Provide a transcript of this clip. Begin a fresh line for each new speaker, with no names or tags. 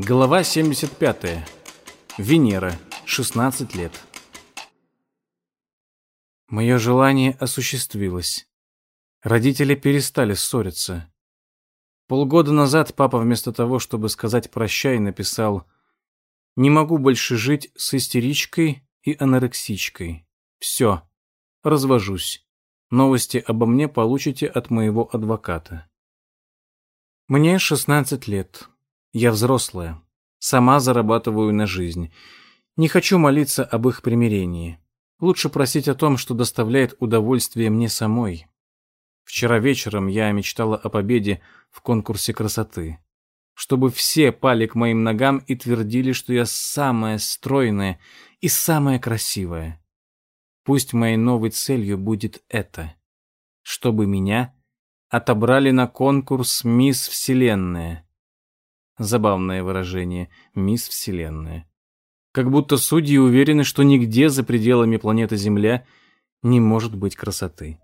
Глава 75. Венера. 16 лет. Мое желание осуществилось. Родители перестали ссориться. Полгода назад папа вместо того, чтобы сказать «прощай», написал «Не могу больше жить с истеричкой и анорексичкой. Все, развожусь. Новости обо мне получите от моего адвоката». Мне 16 лет. Я взрослая. Сама зарабатываю на жизнь. Не хочу молиться об их примирении. Лучше просить о том, что доставляет удовольствие мне самой. Вчера вечером я мечтала о победе в конкурсе красоты. Чтобы все пали к моим ногам и твердили, что я самая стройная и самая красивая. Пусть моей новой целью будет это. Чтобы меня отобрали на конкурс «Мисс Вселенная». Забавное выражение «Мисс Вселенная». Как будто судьи уверены, что нигде за пределами планеты Земля не может быть красоты.